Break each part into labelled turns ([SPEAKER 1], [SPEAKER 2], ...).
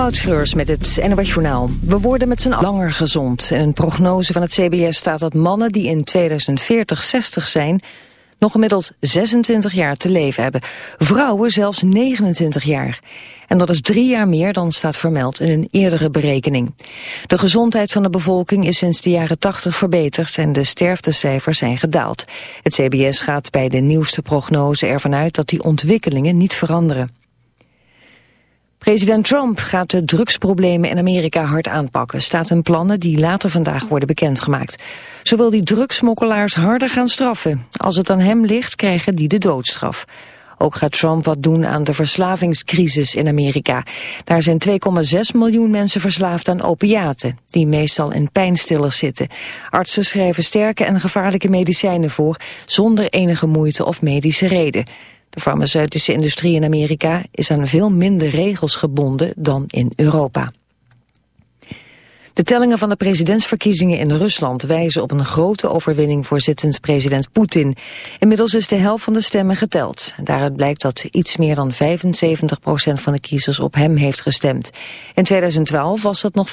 [SPEAKER 1] Moutschreurs met het NOS Journaal. We worden met z'n langer gezond. In een prognose van het CBS staat dat mannen die in 2040 60 zijn... nog gemiddeld 26 jaar te leven hebben. Vrouwen zelfs 29 jaar. En dat is drie jaar meer dan staat vermeld in een eerdere berekening. De gezondheid van de bevolking is sinds de jaren 80 verbeterd... en de sterftecijfers zijn gedaald. Het CBS gaat bij de nieuwste prognose ervan uit dat die ontwikkelingen niet veranderen. President Trump gaat de drugsproblemen in Amerika hard aanpakken. Staat in plannen die later vandaag worden bekendgemaakt. Zo wil die drugsmokkelaars harder gaan straffen. Als het aan hem ligt, krijgen die de doodstraf. Ook gaat Trump wat doen aan de verslavingscrisis in Amerika. Daar zijn 2,6 miljoen mensen verslaafd aan opiaten, die meestal in pijnstillers zitten. Artsen schrijven sterke en gevaarlijke medicijnen voor, zonder enige moeite of medische reden. De farmaceutische industrie in Amerika is aan veel minder regels gebonden dan in Europa. De tellingen van de presidentsverkiezingen in Rusland wijzen op een grote overwinning voor zittend president Poetin. Inmiddels is de helft van de stemmen geteld. Daaruit blijkt dat iets meer dan 75% van de kiezers op hem heeft gestemd. In 2012 was dat nog 64%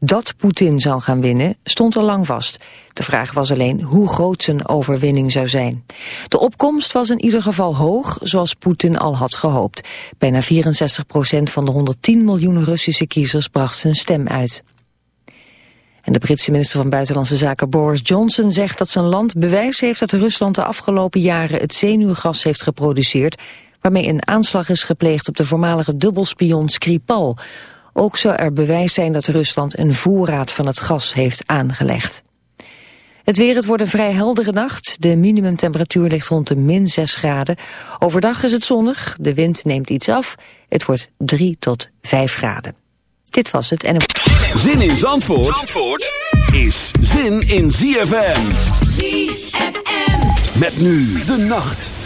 [SPEAKER 1] Dat Poetin zou gaan winnen stond al lang vast. De vraag was alleen hoe groot zijn overwinning zou zijn. De opkomst was in ieder geval hoog, zoals Poetin al had gehoopt. Bijna 64 procent van de 110 miljoen Russische kiezers bracht zijn stem uit. En de Britse minister van Buitenlandse Zaken Boris Johnson zegt dat zijn land bewijs heeft dat Rusland de afgelopen jaren het zenuwgas heeft geproduceerd, waarmee een aanslag is gepleegd op de voormalige dubbelspion Skripal. Ook zou er bewijs zijn dat Rusland een voorraad van het gas heeft aangelegd. Het weer, het wordt een vrij heldere nacht. De minimumtemperatuur ligt rond de min 6 graden. Overdag is het zonnig, de wind neemt iets af. Het wordt 3 tot 5 graden. Dit was het. En...
[SPEAKER 2] Zin in Zandvoort, Zandvoort is zin in ZFM. ZFM. Met nu de nacht.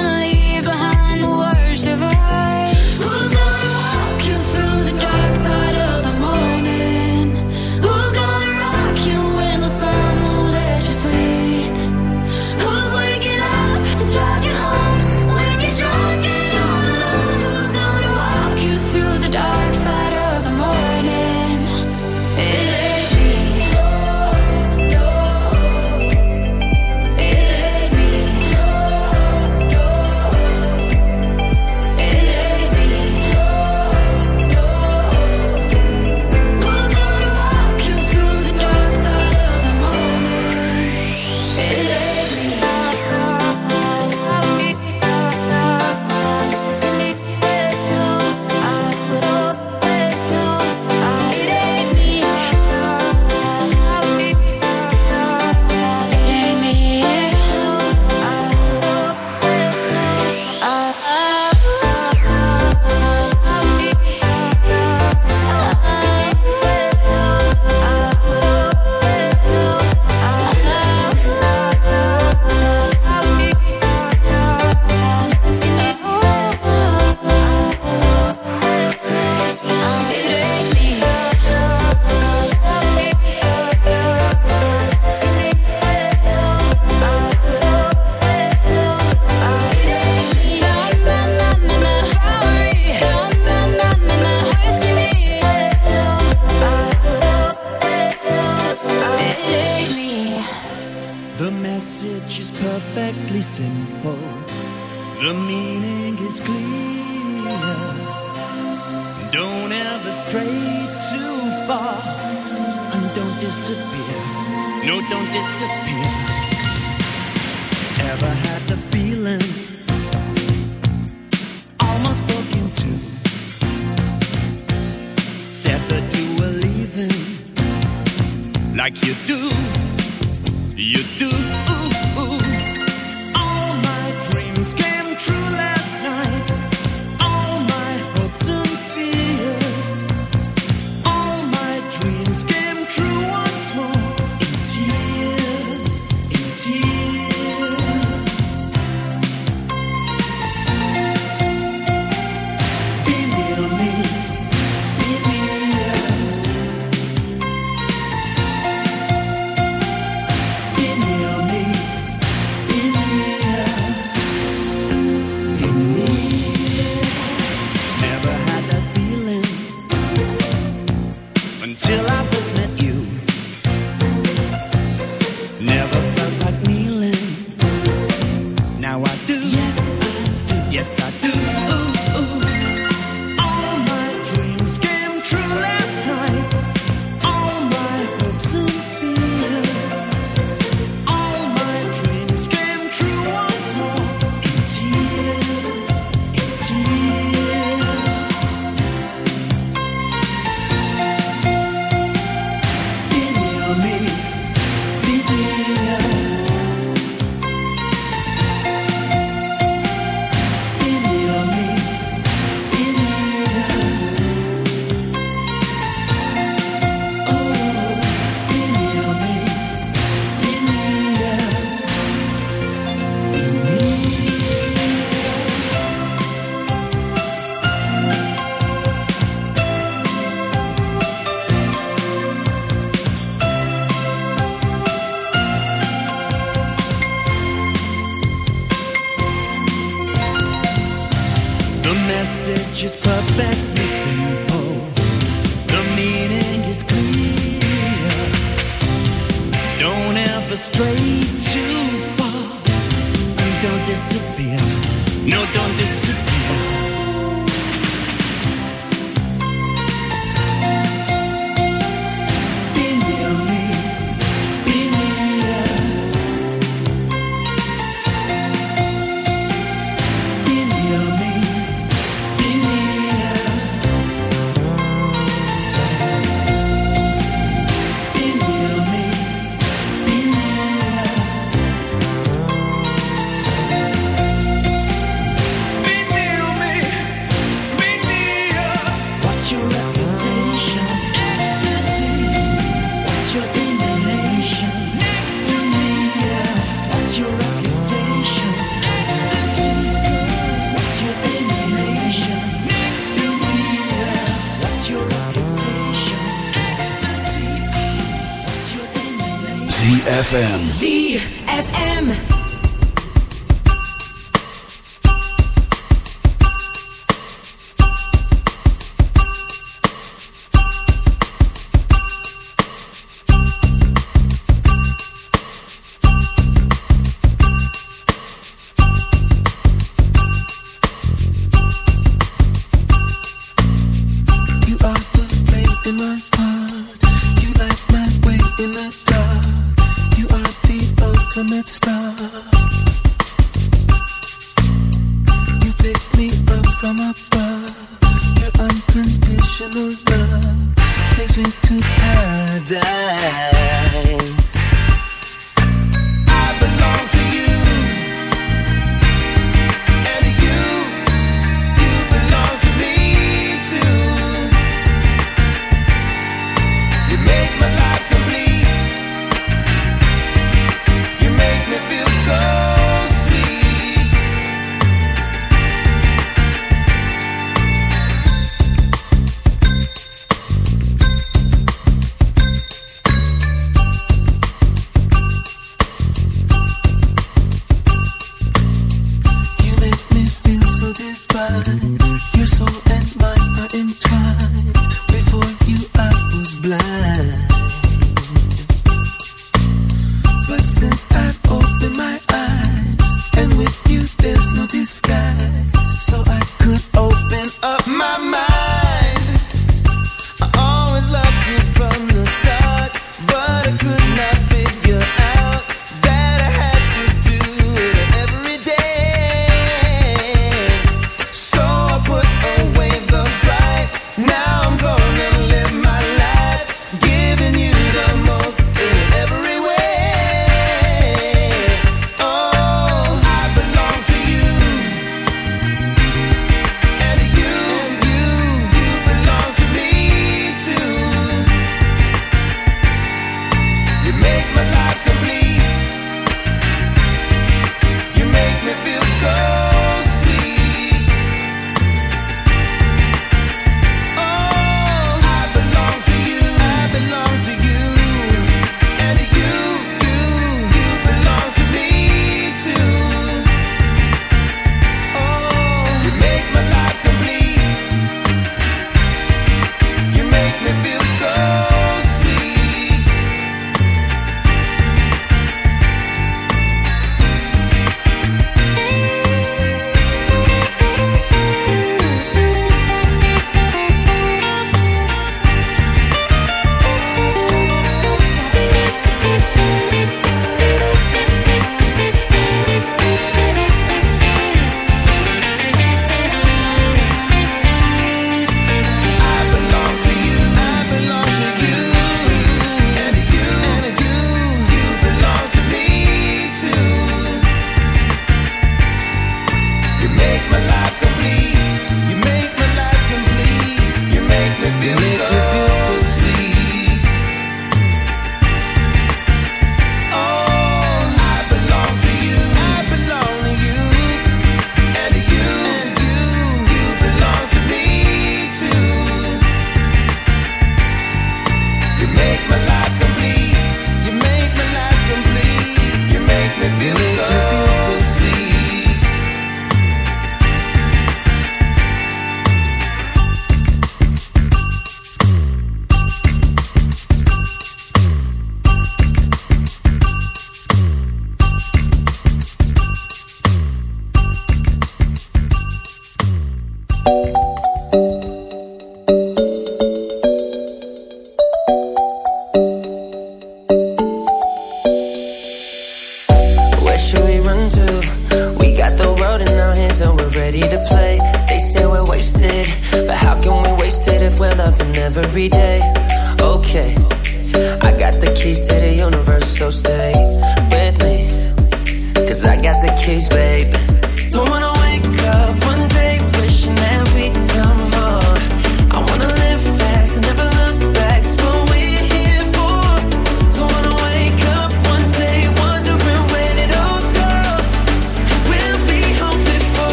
[SPEAKER 2] disappear. No, don't disappear. Ever had the feeling?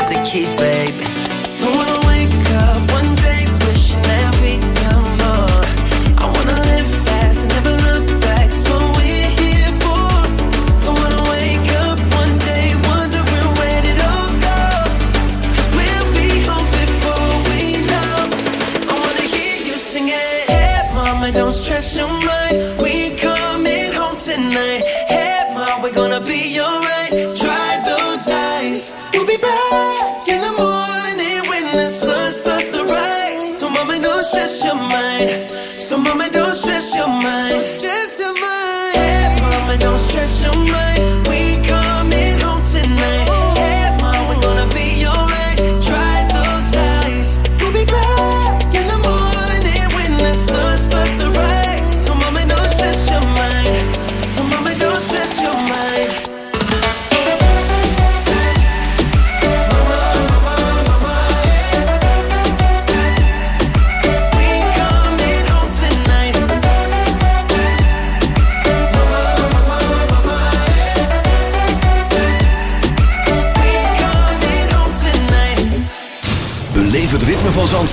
[SPEAKER 3] got the keys, baby. Don't wanna
[SPEAKER 2] wait.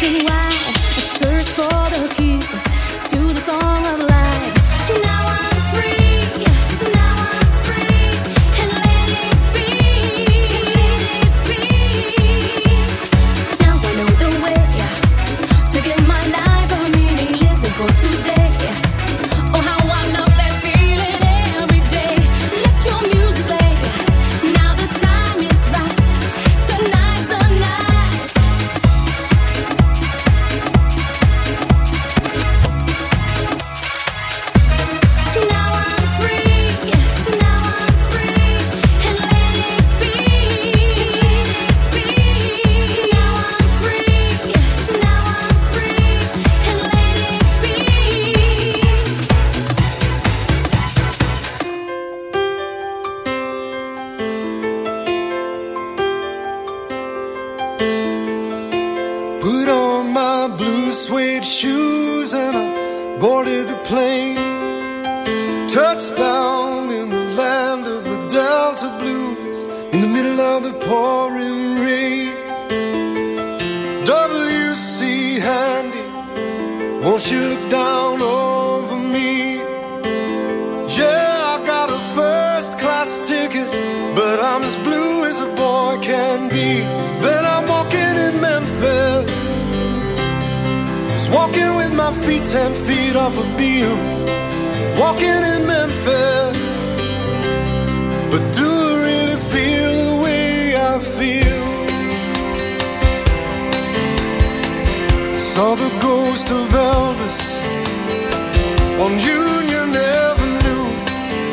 [SPEAKER 4] question why.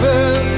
[SPEAKER 5] first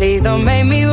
[SPEAKER 6] Please don't make me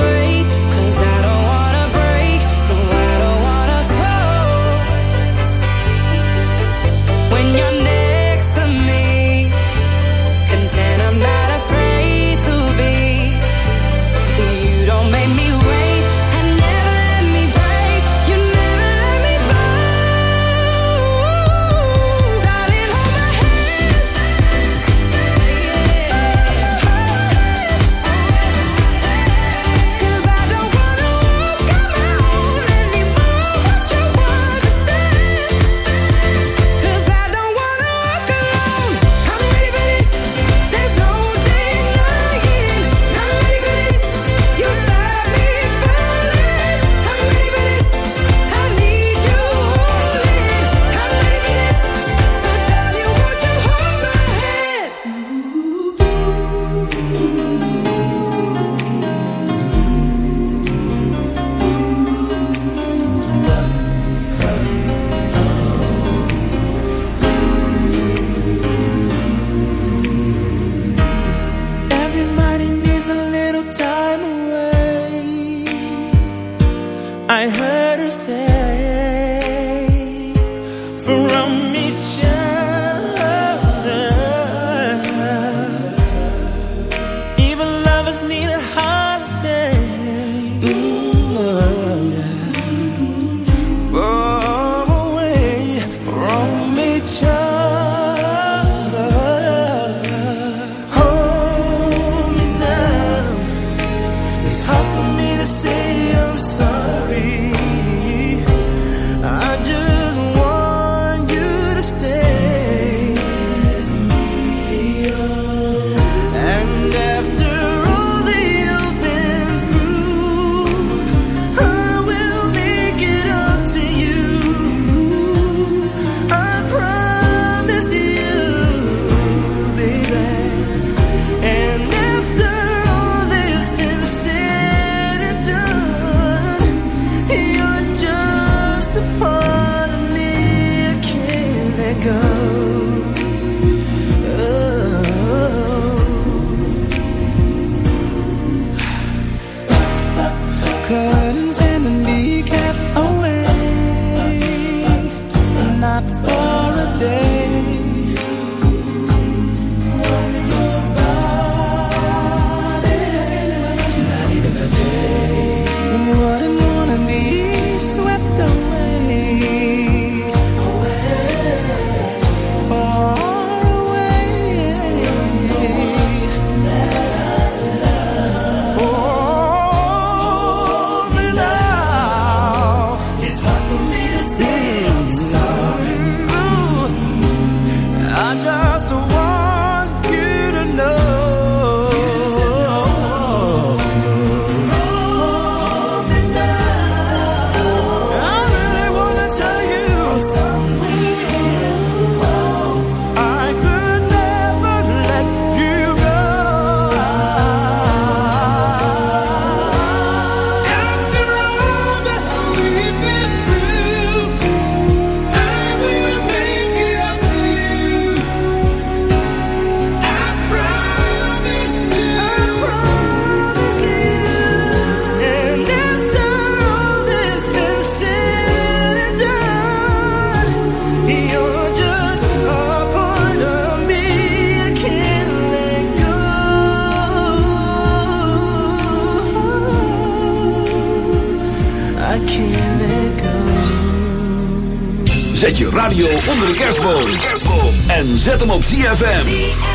[SPEAKER 7] zet hem op ZFM.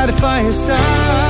[SPEAKER 5] By the fireside.